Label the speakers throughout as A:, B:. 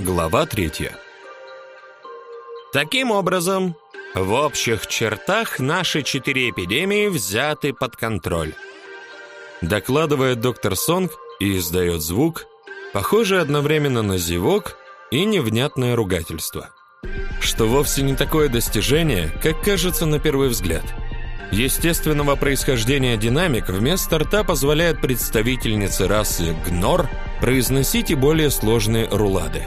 A: Глава третья. Таким образом, в общих чертах наши четыре эпидемии взяты под контроль. Докладывает доктор Сонг и издает звук, похожий одновременно на зевок и невнятное ругательство. Что вовсе не такое достижение, как кажется на первый взгляд. Естественного происхождения динамик вместо рта позволяет представительнице расы гнор произносить и более сложные рулады.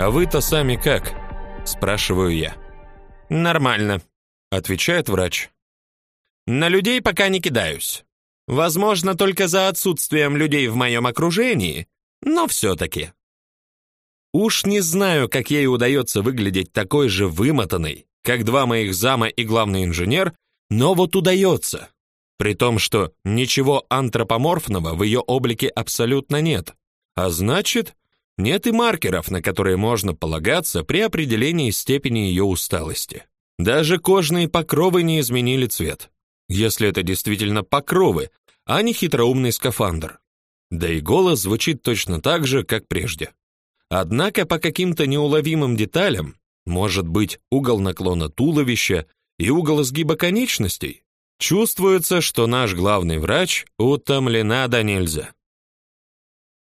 A: «А вы-то сами как?» – спрашиваю я. «Нормально», – отвечает врач. «На людей пока не кидаюсь. Возможно, только за отсутствием людей в моем окружении, но все-таки». Уж не знаю, как ей удается выглядеть такой же вымотанной, как два моих зама и главный инженер, но вот удается. При том, что ничего антропоморфного в ее облике абсолютно нет. А значит, нет и маркеров, на которые можно полагаться при определении степени ее усталости. Даже кожные покровы не изменили цвет. Если это действительно покровы, а не хитроумный скафандр. Да и голос звучит точно так же, как прежде. Однако по каким-то неуловимым деталям, может быть, угол наклона туловища и угол сгиба конечностей, чувствуется, что наш главный врач утомлена до нельзя.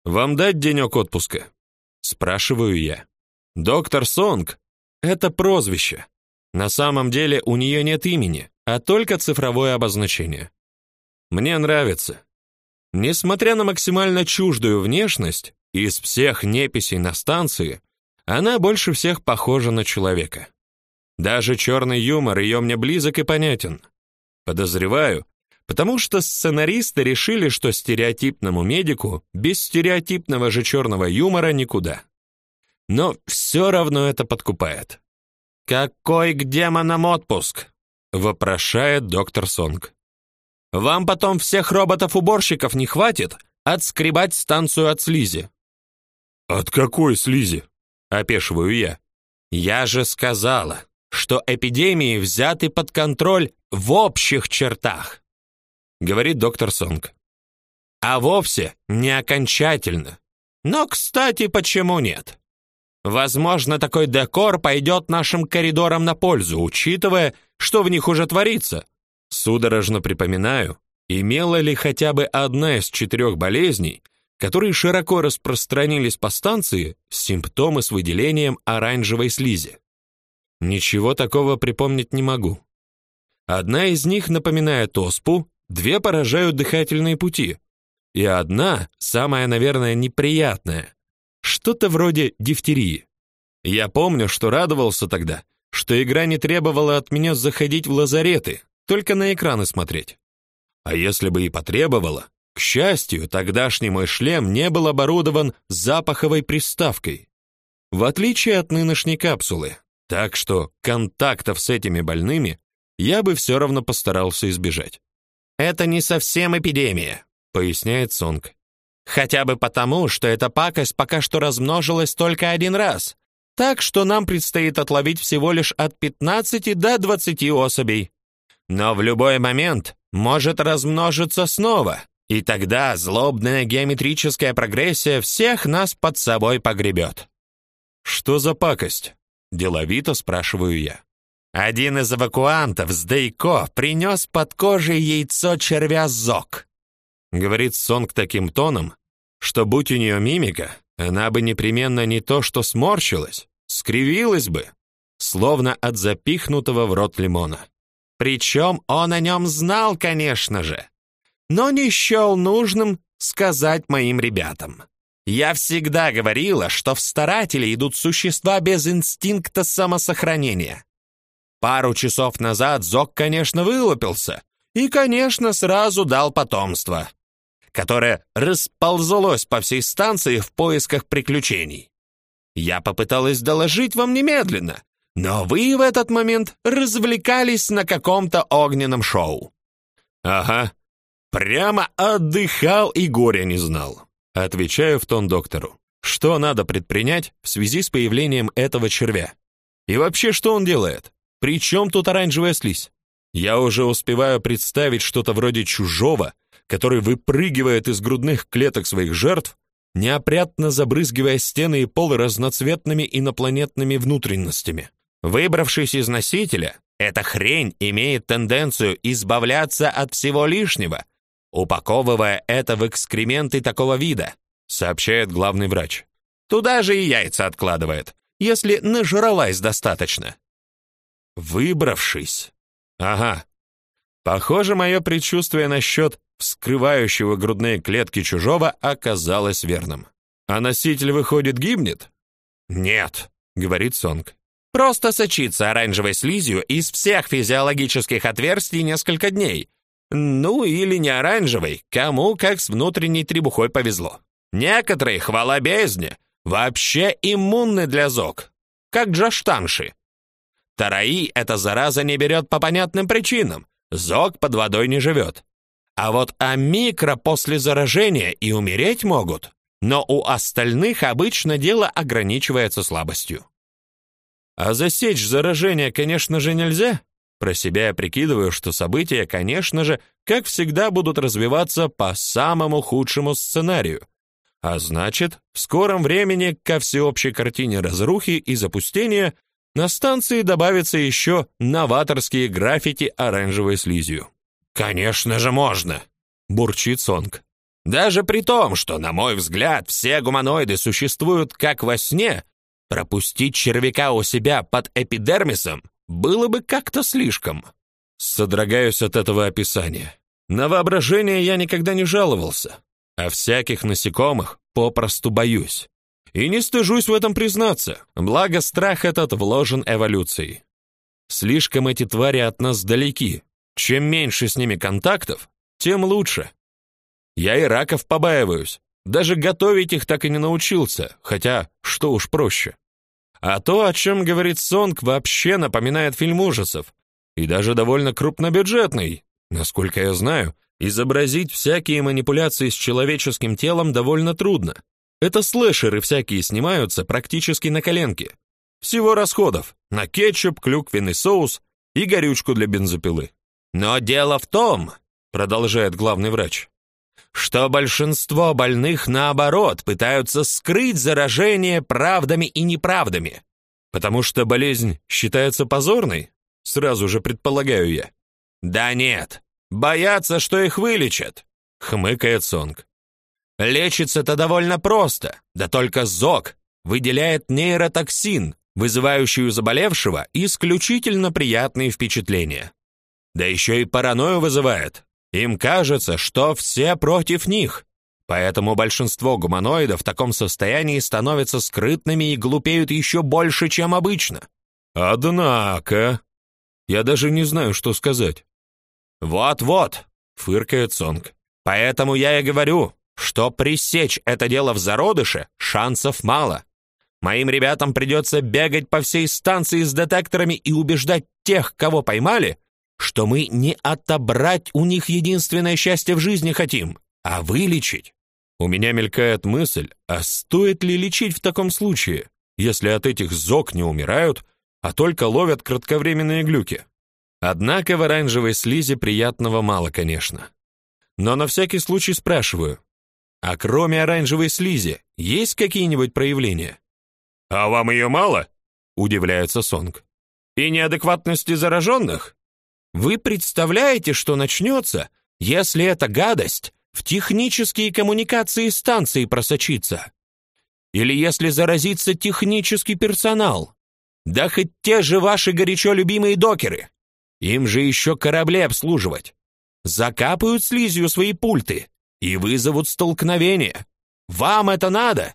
A: «Вам дать денек отпуска?» Спрашиваю я. Доктор Сонг — это прозвище. На самом деле у нее нет имени, а только цифровое обозначение. Мне нравится. Несмотря на максимально чуждую внешность, из всех неписей на станции она больше всех похожа на человека. Даже черный юмор ее мне близок и понятен. Подозреваю, потому что сценаристы решили, что стереотипному медику без стереотипного же черного юмора никуда. Но все равно это подкупает. «Какой к демонам отпуск?» — вопрошает доктор Сонг. «Вам потом всех роботов-уборщиков не хватит отскребать станцию от слизи?»
B: «От какой слизи?»
A: — опешиваю я. «Я же сказала, что эпидемии взяты под контроль в общих чертах», — говорит доктор Сонг. «А вовсе не окончательно. Но, кстати, почему нет? Возможно, такой декор пойдет нашим коридорам на пользу, учитывая, что в них уже творится. Судорожно припоминаю, имела ли хотя бы одна из четырех болезней, которые широко распространились по станции, симптомы с выделением оранжевой слизи. Ничего такого припомнить не могу. Одна из них напоминает оспу, две поражают дыхательные пути, и одна, самая, наверное, неприятная, что-то вроде дифтерии. Я помню, что радовался тогда, что игра не требовала от меня заходить в лазареты, только на экраны смотреть. А если бы и потребовала, к счастью, тогдашний мой шлем не был оборудован запаховой приставкой, в отличие от нынешней капсулы. Так что контактов с этими больными я бы все равно постарался избежать. Это не совсем эпидемия, поясняет Сонг. Хотя бы потому, что эта пакость пока что размножилась только один раз. Так что нам предстоит отловить всего лишь от 15 до 20 особей. Но в любой момент может размножиться снова, и тогда злобная геометрическая прогрессия всех нас под собой погребет. Что за пакость? деловито спрашиваю я. Один из эвакуантов с принес под кожей яйцо червя зок. Говорит Сонг таким тоном, что будь у нее мимика, она бы непременно не то что сморщилась, скривилась бы, словно от запихнутого в рот лимона. Причем он о нем знал, конечно же, но не счел нужным сказать моим ребятам. Я всегда говорила, что в старатели идут существа без инстинкта самосохранения. Пару часов назад Зок, конечно, вылупился и, конечно, сразу дал потомство, которое расползлось по всей станции в поисках приключений. Я попыталась доложить вам немедленно, но вы в этот момент развлекались на каком-то огненном шоу. Ага, Прямо отдыхал и горя не знал. Отвечаю в тон доктору. Что надо предпринять в связи с появлением этого червя? И вообще, что он делает? При чем тут оранжевая слизь? Я уже успеваю представить что-то вроде чужого, который выпрыгивает из грудных клеток своих жертв, неопрятно забрызгивая стены и пол разноцветными инопланетными внутренностями. Выбравшись из носителя, эта хрень имеет тенденцию избавляться от всего лишнего, упаковывая это в экскременты такого вида, сообщает главный врач. Туда же и яйца откладывает, если нажралась достаточно. Выбравшись. Ага. Похоже, мое предчувствие насчет вскрывающего грудные клетки чужого оказалось верным. А носитель, выходит, гибнет? Нет, говорит Сонг. Просто сочится оранжевой слизью из всех физиологических отверстий несколько дней. Ну или не оранжевой, кому как с внутренней требухой повезло. Некоторые, хвала бездне, вообще иммунны для зог, как джаштанши. Тараи эта зараза не берет по понятным причинам, зог под водой не живет. А вот амикро после заражения и умереть могут, но у остальных обычно дело ограничивается слабостью. А засечь заражение, конечно же, нельзя. Про себя я прикидываю, что события, конечно же, как всегда будут развиваться по самому худшему сценарию. А значит, в скором времени ко всеобщей картине разрухи и запустения на станции добавятся еще новаторские граффити оранжевой слизью. Конечно же, можно, бурчит Сонг. Даже при том, что, на мой взгляд, все гуманоиды существуют как во сне, Пропустить червяка у себя под эпидермисом было бы как-то слишком. Содрогаюсь от этого описания. На воображение я никогда не жаловался, а всяких насекомых попросту боюсь. И не стыжусь в этом признаться, благо страх этот вложен эволюцией. Слишком эти твари от нас далеки. Чем меньше с ними контактов, тем лучше. Я и раков побаиваюсь, даже готовить их так и не научился, хотя что уж проще. А то, о чем говорит Сонг, вообще напоминает фильм ужасов. И даже довольно крупнобюджетный. Насколько я знаю, изобразить всякие манипуляции с человеческим телом довольно трудно. Это слэшеры всякие снимаются практически на коленке. Всего расходов на кетчуп, клюквенный соус и горючку для бензопилы. Но дело в том, продолжает главный врач, что большинство больных, наоборот, пытаются скрыть заражение правдами и неправдами. Потому что болезнь считается позорной? Сразу же предполагаю я. Да нет, боятся, что их вылечат, хмыкает Сонг. Лечится-то довольно просто, да только ЗОК выделяет нейротоксин, вызывающий у заболевшего исключительно приятные впечатления. Да еще и паранойю вызывает, им кажется, что все против них. Поэтому большинство гуманоидов в таком состоянии становятся скрытными и глупеют еще больше, чем обычно. Однако, я даже не знаю, что сказать. Вот-вот, фыркает Сонг. Поэтому я и говорю, что пресечь это дело в зародыше шансов мало. Моим ребятам придется бегать по всей станции с детекторами и убеждать тех, кого поймали, что мы не отобрать у них единственное счастье в жизни хотим, а вылечить. У меня мелькает мысль, а стоит ли лечить в таком случае, если от этих зок не умирают, а только ловят кратковременные глюки? Однако в оранжевой слизи приятного мало, конечно. Но на всякий случай спрашиваю, а кроме оранжевой слизи есть какие-нибудь проявления? А вам ее мало? Удивляется Сонг. И неадекватности зараженных? Вы представляете, что начнется, если эта гадость в технические коммуникации станции просочится? Или если заразится технический персонал? Да хоть те же ваши горячо любимые докеры. Им же еще корабли обслуживать. Закапают слизью свои пульты и вызовут столкновение. Вам это надо?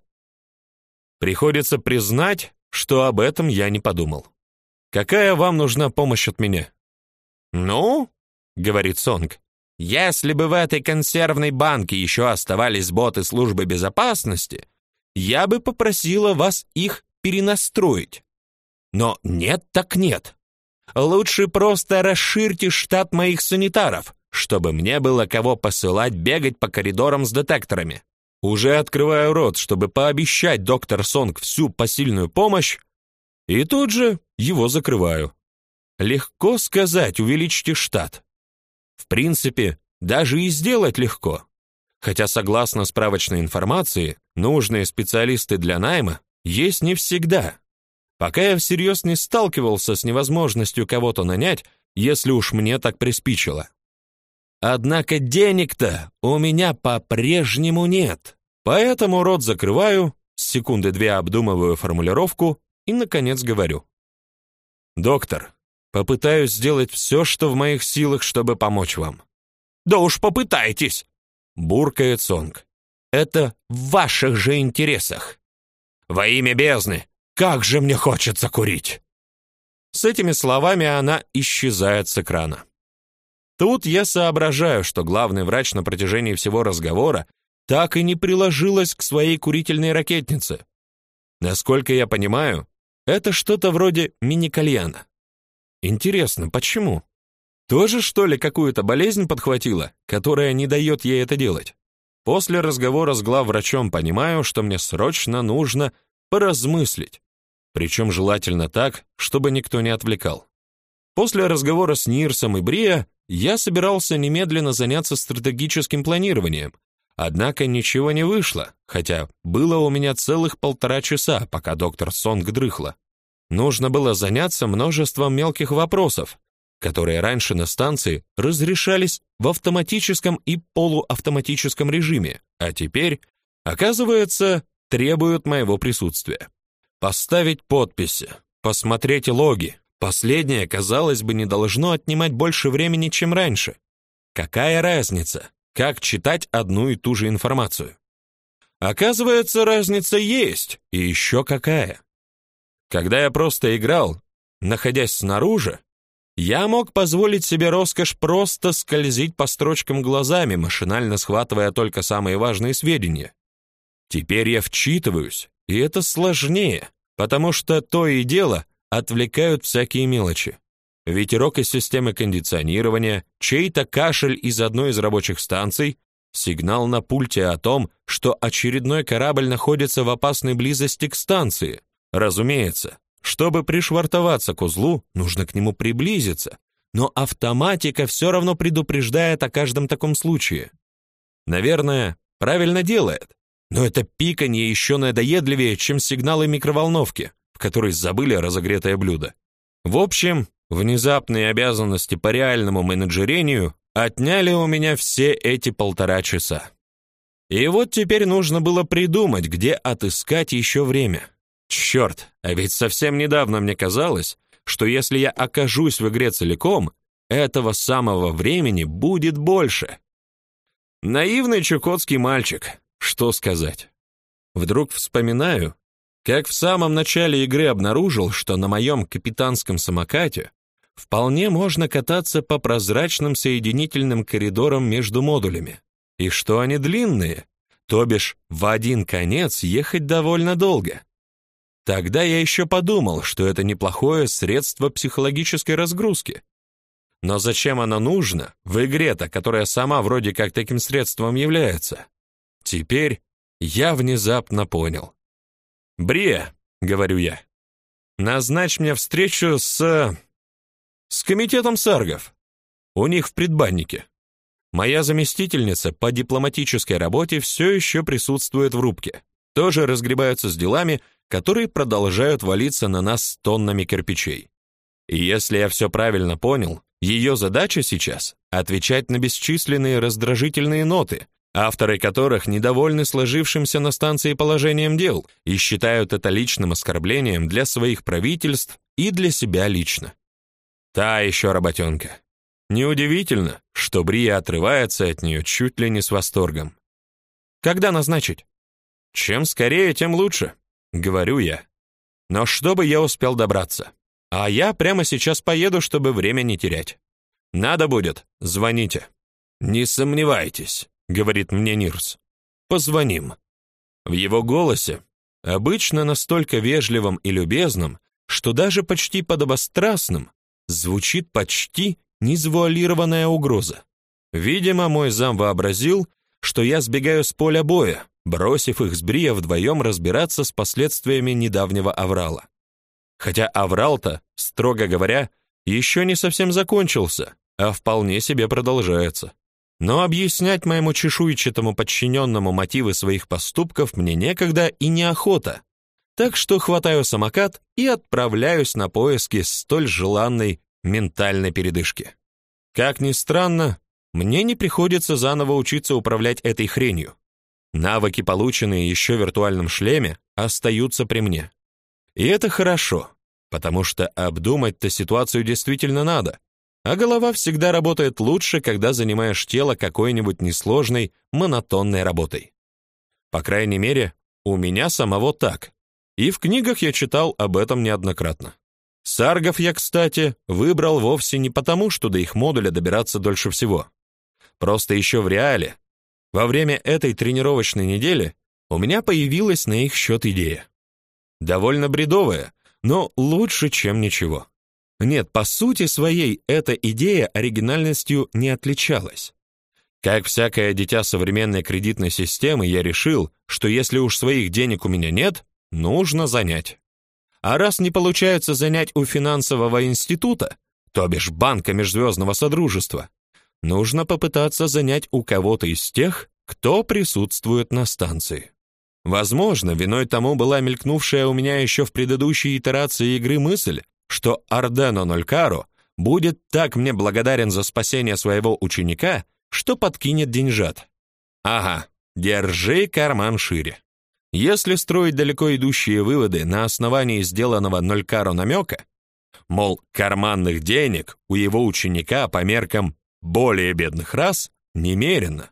A: Приходится признать, что об этом я не подумал. Какая вам нужна помощь от меня? «Ну?» — говорит Сонг. «Если бы в этой консервной банке еще оставались боты службы безопасности, я бы попросила вас их перенастроить. Но нет так нет. Лучше просто расширьте штат моих санитаров, чтобы мне было кого посылать бегать по коридорам с детекторами. Уже открываю рот, чтобы пообещать доктор Сонг всю посильную помощь, и тут же его закрываю. Легко сказать, увеличьте штат. В принципе, даже и сделать легко. Хотя, согласно справочной информации, нужные специалисты для найма есть не всегда. Пока я всерьез не сталкивался с невозможностью кого-то нанять, если уж мне так приспичило. Однако денег-то у меня по-прежнему нет. Поэтому рот закрываю, секунды две обдумываю формулировку и наконец говорю: "Доктор, попытаюсь сделать все, что в моих силах, чтобы помочь вам". "Да уж попытайтесь", буркает Сонг. Это в ваших же интересах. Во имя бездны, как же мне хочется курить. С этими словами она исчезает с экрана. Тут я соображаю, что главный врач на протяжении всего разговора так и не приложилась к своей курительной ракетнице. Насколько я понимаю, это что-то вроде мини-кальяна. Интересно, почему? Тоже, что ли, какую-то болезнь подхватила, которая не дает ей это делать? После разговора с главврачом понимаю, что мне срочно нужно поразмыслить. Причем желательно так, чтобы никто не отвлекал. После разговора с Нирсом и Брия я собирался немедленно заняться стратегическим планированием, однако ничего не вышло, хотя было у меня целых полтора часа, пока доктор Сонг дрыхла. Нужно было заняться множеством мелких вопросов, которые раньше на станции разрешались в автоматическом и полуавтоматическом режиме, а теперь, оказывается, требуют моего присутствия. Поставить подписи, посмотреть логи. Последнее, казалось бы, не должно отнимать больше времени, чем раньше. Какая разница, как читать одну и ту же информацию? Оказывается, разница есть, и еще какая. Когда я просто играл, находясь снаружи, я мог позволить себе роскошь просто скользить по строчкам глазами, машинально схватывая только самые важные сведения. Теперь я вчитываюсь, и это сложнее, потому что то и дело отвлекают всякие мелочи. Ветерок из системы кондиционирования, чей-то кашель из одной из рабочих станций, сигнал на пульте о том, что очередной корабль находится в опасной близости к станции. Разумеется, чтобы пришвартоваться к узлу, нужно к нему приблизиться, но автоматика все равно предупреждает о каждом таком случае. Наверное, правильно делает, но это пиканье еще надоедливее, чем сигналы микроволновки, в которой забыли разогретое блюдо. В общем, внезапные обязанности по реальному менеджерению отняли у меня все эти полтора часа. И вот теперь нужно было придумать, где отыскать еще время. Черт, а ведь совсем недавно мне казалось, что если я окажусь в игре целиком, этого самого времени будет больше. Наивный чукотский мальчик, что сказать. Вдруг вспоминаю, как в самом начале игры обнаружил, что на моем капитанском самокате вполне можно кататься по прозрачным соединительным коридорам между модулями, и что они длинные, то бишь в один конец ехать довольно долго. Тогда я еще подумал, что это неплохое средство психологической разгрузки. Но зачем оно нужно в игре-то, которая сама вроде как таким средством является? Теперь я внезапно понял. «Брия», — говорю я, — «назначь мне встречу с... с комитетом саргов. У них в предбаннике. Моя заместительница по дипломатической работе все еще присутствует в рубке. Тоже разгребаются с делами, которые продолжают валиться на нас тоннами кирпичей. И если я все правильно понял, ее задача сейчас отвечать на бесчисленные раздражительные ноты, авторы которых недовольны сложившимся на станции положением дел и считают это личным оскорблением для своих правительств и для себя лично. Та еще работенка. Неудивительно, что Брия отрывается от нее чуть ли не с восторгом. Когда назначить? Чем скорее, тем лучше говорю я. Но чтобы я успел добраться. А я прямо сейчас поеду, чтобы время не терять. Надо будет, звоните. Не сомневайтесь, говорит мне Нирс. Позвоним. В его голосе, обычно настолько вежливым и любезным, что даже почти подобострастным, звучит почти незавуалированная угроза. Видимо, мой зам вообразил, что я сбегаю с поля боя, бросив их с Брия вдвоем разбираться с последствиями недавнего аврала. Хотя аврал-то, строго говоря, еще не совсем закончился, а вполне себе продолжается. Но объяснять моему чешуйчатому подчиненному мотивы своих поступков мне некогда и неохота. Так что хватаю самокат и отправляюсь на поиски столь желанной ментальной передышки. Как ни странно, мне не приходится заново учиться управлять этой хренью. Навыки, полученные еще в виртуальном шлеме, остаются при мне. И это хорошо, потому что обдумать-то ситуацию действительно надо, а голова всегда работает лучше, когда занимаешь тело какой-нибудь несложной, монотонной работой. По крайней мере, у меня самого так. И в книгах я читал об этом неоднократно. Саргов я, кстати, выбрал вовсе не потому, что до их модуля добираться дольше всего. Просто еще в реале, во время этой тренировочной недели, у меня появилась на их счет идея. Довольно бредовая, но лучше, чем ничего. Нет, по сути своей эта идея оригинальностью не отличалась. Как всякое дитя современной кредитной системы, я решил, что если уж своих денег у меня нет, нужно занять. А раз не получается занять у финансового института, то бишь банка межзвездного содружества, нужно попытаться занять у кого-то из тех, кто присутствует на станции. Возможно, виной тому была мелькнувшая у меня еще в предыдущей итерации игры мысль, что Ардено Нолькаро будет так мне благодарен за спасение своего ученика, что подкинет деньжат. Ага, держи карман шире. Если строить далеко идущие выводы на основании сделанного Нолькаро намека, мол, карманных денег у его ученика по меркам более бедных рас немерено,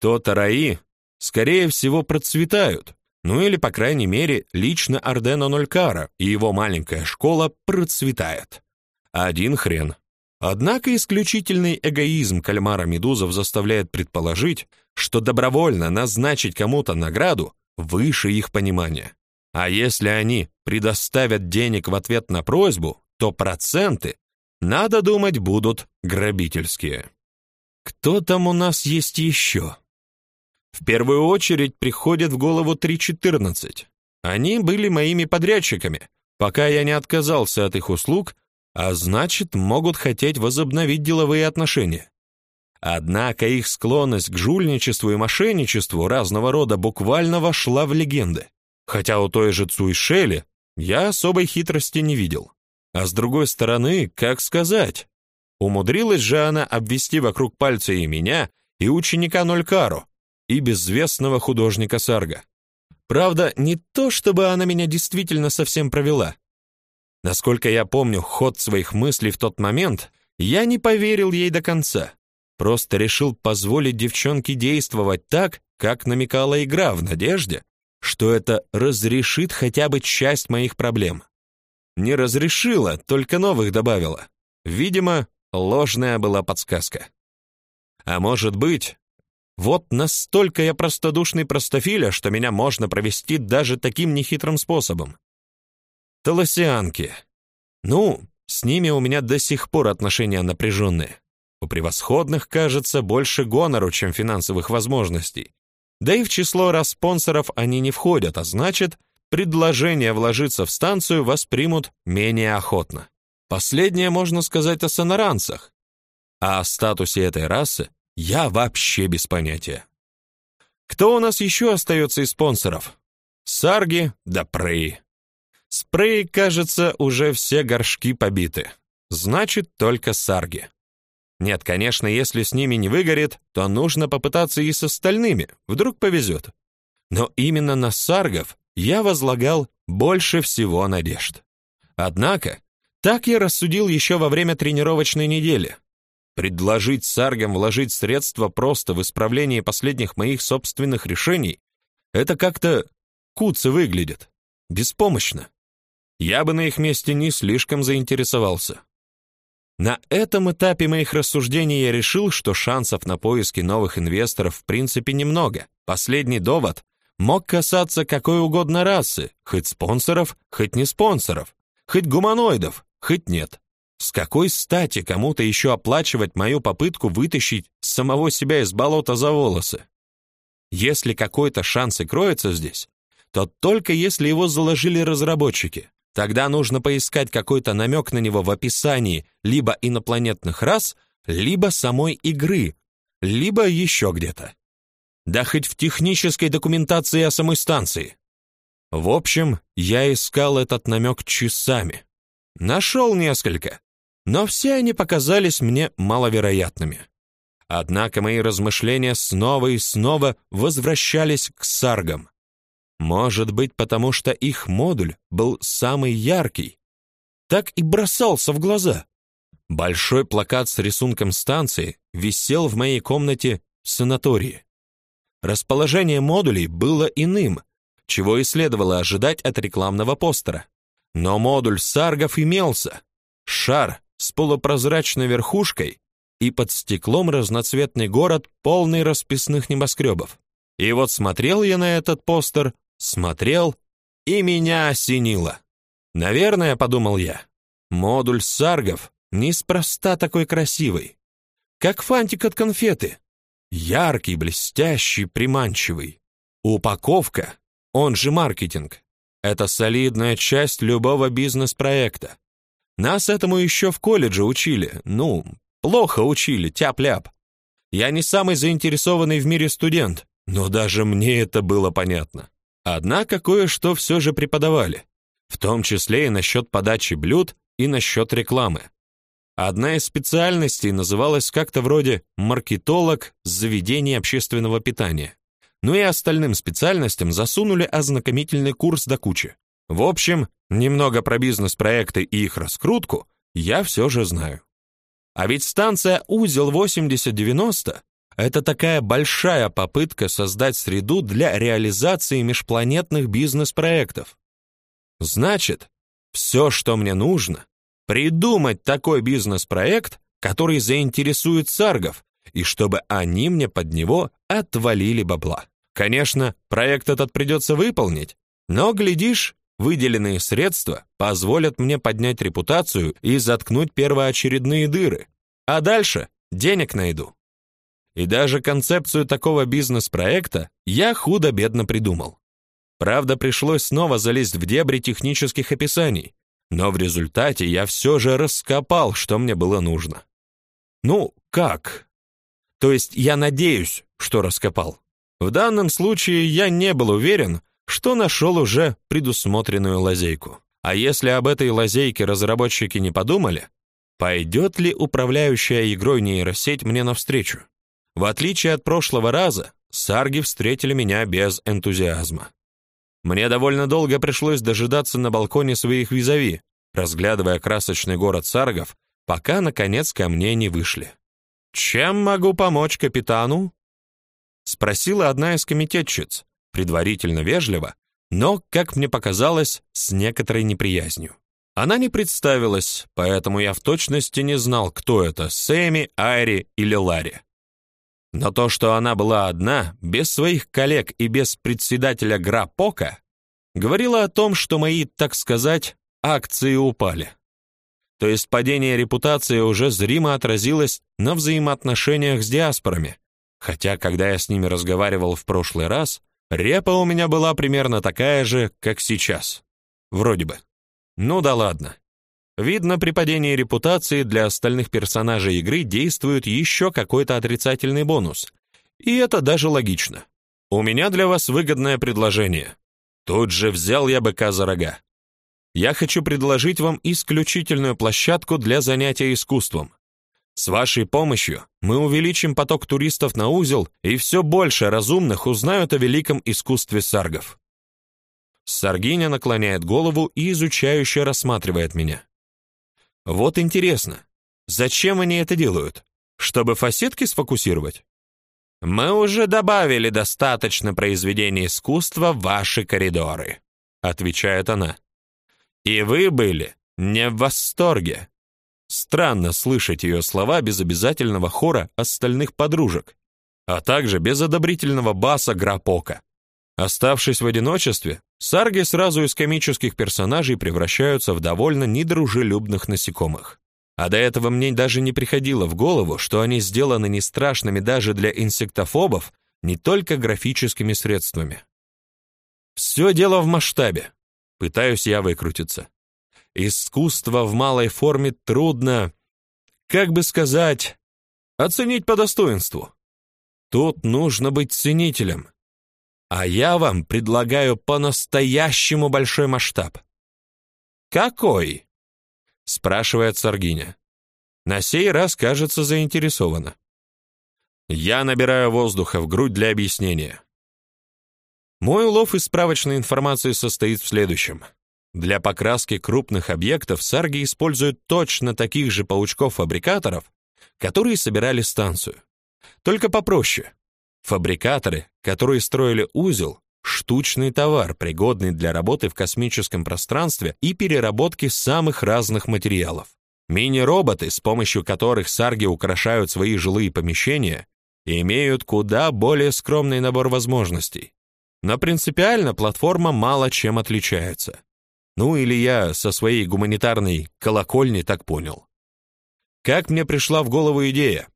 A: то Тараи, скорее всего, процветают, ну или, по крайней мере, лично Ардено Нолькара и его маленькая школа процветает. Один хрен. Однако исключительный эгоизм кальмара-медузов заставляет предположить, что добровольно назначить кому-то награду выше их понимания. А если они предоставят денег в ответ на просьбу, то проценты, надо думать, будут грабительские. Кто там у нас есть еще? В первую очередь приходит в голову 3.14. Они были моими подрядчиками, пока я не отказался от их услуг, а значит, могут хотеть возобновить деловые отношения. Однако их склонность к жульничеству и мошенничеству разного рода буквально вошла в легенды. Хотя у той же Цуйшели я особой хитрости не видел. А с другой стороны, как сказать? Умудрилась же она обвести вокруг пальца и меня, и ученика Нолькаро, и безвестного художника Сарга. Правда, не то, чтобы она меня действительно совсем провела. Насколько я помню ход своих мыслей в тот момент, я не поверил ей до конца. Просто решил позволить девчонке действовать так, как намекала игра в надежде, что это разрешит хотя бы часть моих проблем. Не разрешила, только новых добавила. Видимо, ложная была подсказка. А может быть, вот настолько я простодушный простофиля, что меня можно провести даже таким нехитрым способом. Толосианки. Ну, с ними у меня до сих пор отношения напряженные. У превосходных, кажется, больше гонору, чем финансовых возможностей. Да и в число распонсоров они не входят, а значит, предложение вложиться в станцию воспримут менее охотно. Последнее можно сказать о сонаранцах. А о статусе этой расы я вообще без понятия. Кто у нас еще остается из спонсоров? Сарги да Прей. С Прей, кажется, уже все горшки побиты. Значит, только Сарги. Нет, конечно, если с ними не выгорит, то нужно попытаться и с остальными, вдруг повезет. Но именно на саргов я возлагал больше всего надежд. Однако, так я рассудил еще во время тренировочной недели. Предложить саргам вложить средства просто в исправление последних моих собственных решений это как-то куце выглядит, беспомощно. Я бы на их месте не слишком заинтересовался. На этом этапе моих рассуждений я решил, что шансов на поиски новых инвесторов в принципе немного. Последний довод мог касаться какой угодно расы, хоть спонсоров, хоть не спонсоров, хоть гуманоидов, хоть нет. С какой стати кому-то еще оплачивать мою попытку вытащить самого себя из болота за волосы? Если какой-то шанс и кроется здесь, то только если его заложили разработчики. Тогда нужно поискать какой-то намек на него в описании либо инопланетных рас, либо самой игры, либо еще где-то. Да хоть в технической документации о самой станции. В общем, я искал этот намек часами. Нашел несколько, но все они показались мне маловероятными. Однако мои размышления снова и снова возвращались к саргам. Может быть, потому что их модуль был самый яркий. Так и бросался в глаза. Большой плакат с рисунком станции висел в моей комнате в санатории. Расположение модулей было иным, чего и следовало ожидать от рекламного постера. Но модуль саргов имелся. Шар с полупрозрачной верхушкой и под стеклом разноцветный город, полный расписных небоскребов. И вот смотрел я на этот постер, смотрел, и меня осенило. Наверное, подумал я, модуль саргов неспроста такой красивый. Как фантик от конфеты. Яркий, блестящий, приманчивый. Упаковка, он же маркетинг, это солидная часть любого бизнес-проекта. Нас этому еще в колледже учили. Ну, плохо учили, тяп-ляп. Я не самый заинтересованный в мире студент, но даже мне это было понятно. Однако кое-что все же преподавали, в том числе и насчет подачи блюд и насчет рекламы. Одна из специальностей называлась как-то вроде маркетолог заведений общественного питания. Ну и остальным специальностям засунули ознакомительный курс до кучи. В общем, немного про бизнес-проекты и их раскрутку я все же знаю. А ведь станция Узел 8090 это такая большая попытка создать среду для реализации межпланетных бизнес-проектов. Значит, все, что мне нужно, придумать такой бизнес-проект, который заинтересует саргов, и чтобы они мне под него отвалили бабла. Конечно, проект этот придется выполнить, но глядишь, выделенные средства позволят мне поднять репутацию и заткнуть первоочередные дыры. А дальше денег найду. И даже концепцию такого бизнес-проекта я худо-бедно придумал. Правда, пришлось снова залезть в дебри технических описаний, но в результате я все же раскопал, что мне было нужно. Ну, как? То есть я надеюсь, что раскопал. В данном случае я не был уверен, что нашел уже предусмотренную лазейку. А если об этой лазейке разработчики не подумали, пойдет ли управляющая игрой нейросеть мне навстречу? В отличие от прошлого раза, сарги встретили меня без энтузиазма. Мне довольно долго пришлось дожидаться на балконе своих визави, разглядывая красочный город саргов, пока наконец ко мне не вышли. Чем могу помочь капитану? спросила одна из комитетчиц, предварительно вежливо, но, как мне показалось, с некоторой неприязнью. Она не представилась, поэтому я в точности не знал, кто это: Сэмми, Айри или Ларри. Но то, что она была одна, без своих коллег и без председателя Грапока, говорило о том, что мои, так сказать, акции упали. То есть падение репутации уже зримо отразилось на взаимоотношениях с диаспорами. Хотя, когда я с ними разговаривал в прошлый раз, репа у меня была примерно такая же, как сейчас. Вроде бы. Ну да ладно. Видно, при падении репутации для остальных персонажей игры действует еще какой-то отрицательный бонус. И это даже логично. У меня для вас выгодное предложение. Тут же взял я быка за рога. Я хочу предложить вам исключительную площадку для занятия искусством. С вашей помощью мы увеличим поток туристов на узел, и все больше разумных узнают о великом искусстве саргов. Саргиня наклоняет голову и изучающе рассматривает меня. Вот интересно, зачем они это делают? Чтобы фасетки сфокусировать? Мы уже добавили достаточно произведений искусства в ваши коридоры, отвечает она. И вы были не в восторге. Странно слышать ее слова без обязательного хора остальных подружек, а также без одобрительного баса Грапока. Оставшись в одиночестве, сарги сразу из комических персонажей превращаются в довольно недружелюбных насекомых. А до этого мне даже не приходило в голову, что они сделаны не страшными даже для инсектофобов, не только графическими средствами. Все дело в масштабе. Пытаюсь я выкрутиться. Искусство в малой форме трудно, как бы сказать, оценить по достоинству. Тут нужно быть ценителем. А я вам предлагаю по-настоящему большой масштаб. Какой? спрашивает Саргиня. На сей раз, кажется, заинтересована. Я набираю воздуха в грудь для объяснения. Мой улов из справочной информации состоит в следующем. Для покраски крупных объектов сарги используют точно таких же паучков-фабрикаторов, которые собирали станцию. Только попроще. Фабрикаторы, которые строили узел, штучный товар, пригодный для работы в космическом пространстве и переработки самых разных материалов. Мини-роботы, с помощью которых сарги украшают свои жилые помещения, имеют куда более скромный набор возможностей. Но принципиально платформа мало чем отличается. Ну или я со своей гуманитарной колокольни так понял. Как мне пришла в голову идея?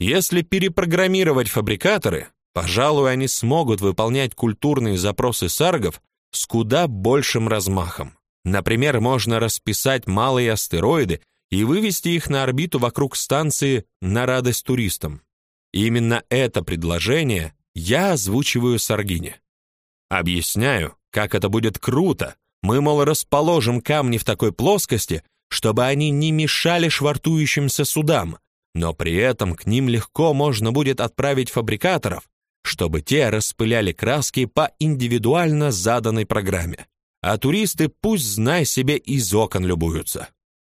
A: Если перепрограммировать фабрикаторы, пожалуй, они смогут выполнять культурные запросы саргов с куда большим размахом. Например, можно расписать малые астероиды и вывести их на орбиту вокруг станции на радость туристам. Именно это предложение я озвучиваю Саргине. Объясняю, как это будет круто. Мы, мол, расположим камни в такой плоскости, чтобы они не мешали швартующимся судам, но при этом к ним легко можно будет отправить фабрикаторов, чтобы те распыляли краски по индивидуально заданной программе. А туристы пусть, знай себе, из окон любуются.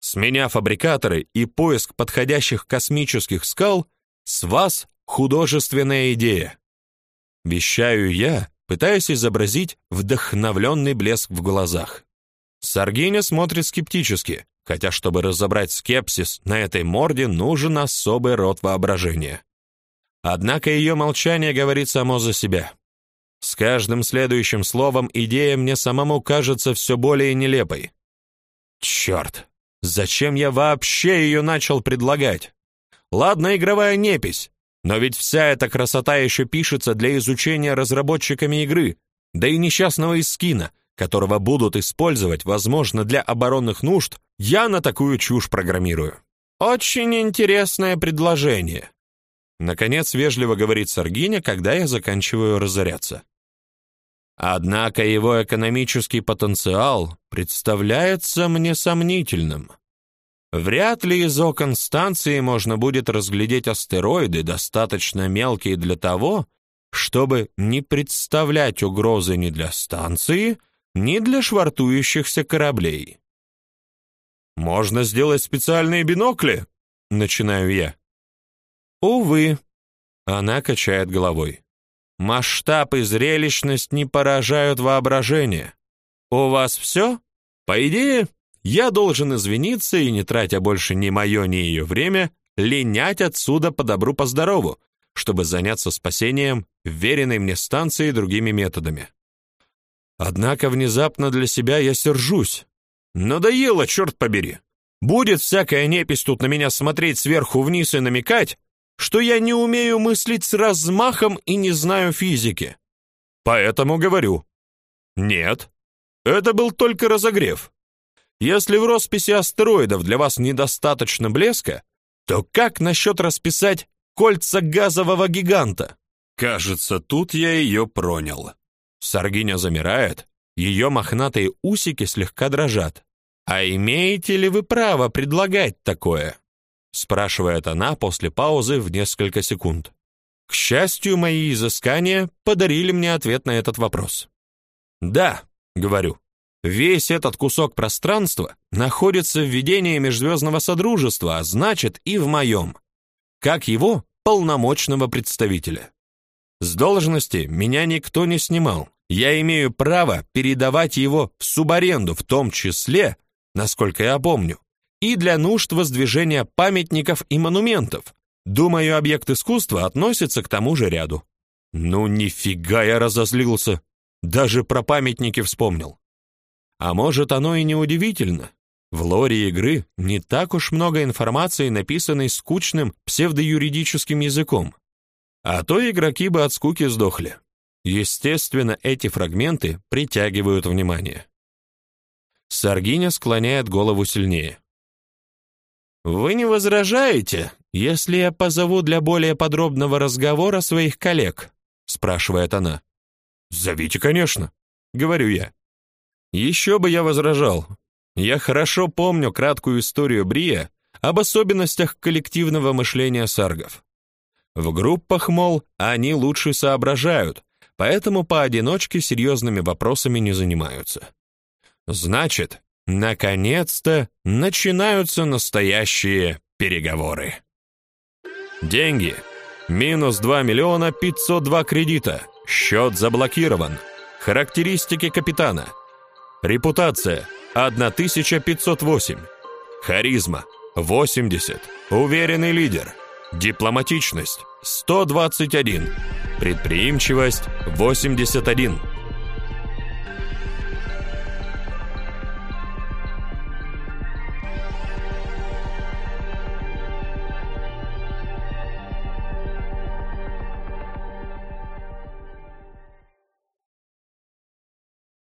A: С меня фабрикаторы и поиск подходящих космических скал, с вас художественная идея. Вещаю я, пытаясь изобразить вдохновленный блеск в глазах. Саргиня смотрит скептически, хотя чтобы разобрать скепсис на этой морде нужен особый род воображения. Однако ее молчание говорит само за себя. С каждым следующим словом идея мне самому кажется все более нелепой. Черт, зачем я вообще ее начал предлагать? Ладно, игровая непись, но ведь вся эта красота еще пишется для изучения разработчиками игры, да и несчастного искина, которого будут использовать, возможно, для оборонных нужд, я на такую чушь программирую. Очень интересное предложение. Наконец вежливо говорит Саргиня, когда я заканчиваю разоряться. Однако его экономический потенциал представляется мне сомнительным. Вряд ли из окон станции можно будет разглядеть астероиды, достаточно мелкие для того, чтобы не представлять угрозы ни для станции, ни для швартующихся кораблей. Можно сделать специальные бинокли, начинаю я. Увы, она качает головой. Масштаб и зрелищность не поражают воображение. У вас все? По идее, я должен извиниться и не тратя больше ни мое, ни ее время, линять отсюда по добру по здорову, чтобы заняться спасением веренной мне станции другими методами. Однако внезапно для себя я сержусь. Надоело, черт побери. Будет всякая непись тут на меня смотреть сверху вниз и намекать, что я не умею мыслить с размахом и не знаю физики. Поэтому говорю. Нет, это был только разогрев. Если в росписи астероидов для вас недостаточно блеска, то как насчет расписать кольца газового гиганта? Кажется, тут я ее пронял. Саргиня замирает, ее мохнатые усики слегка дрожат. «А имеете ли вы право предлагать такое?» спрашивает она после паузы в несколько секунд. К счастью, мои изыскания подарили мне ответ на этот вопрос. «Да», — говорю, — «весь этот кусок пространства находится в ведении Межзвездного Содружества, а значит и в моем, как его полномочного представителя. С должности меня никто не снимал. Я имею право передавать его в субаренду, в том числе, насколько я помню, и для нужд воздвижения памятников и монументов. Думаю, объект искусства относится к тому же ряду. Ну нифига я разозлился. Даже про памятники вспомнил. А может, оно и не удивительно. В лоре игры не так уж много информации, написанной скучным псевдоюридическим языком. А то игроки бы от скуки сдохли. Естественно, эти фрагменты притягивают внимание. Саргиня склоняет голову сильнее. Вы не возражаете, если я позову для более подробного разговора своих коллег?» спрашивает она. «Зовите, конечно», — говорю я. Еще бы я возражал. Я хорошо помню краткую историю Брия об особенностях коллективного мышления саргов. В группах, мол, они лучше соображают, поэтому поодиночке серьезными вопросами не занимаются. Значит, наконец-то начинаются настоящие переговоры. Деньги. Минус 2 миллиона 502 кредита. Счет заблокирован. Характеристики капитана. Репутация 1508. Харизма 80. Уверенный лидер. Дипломатичность 121. Предприимчивость 81.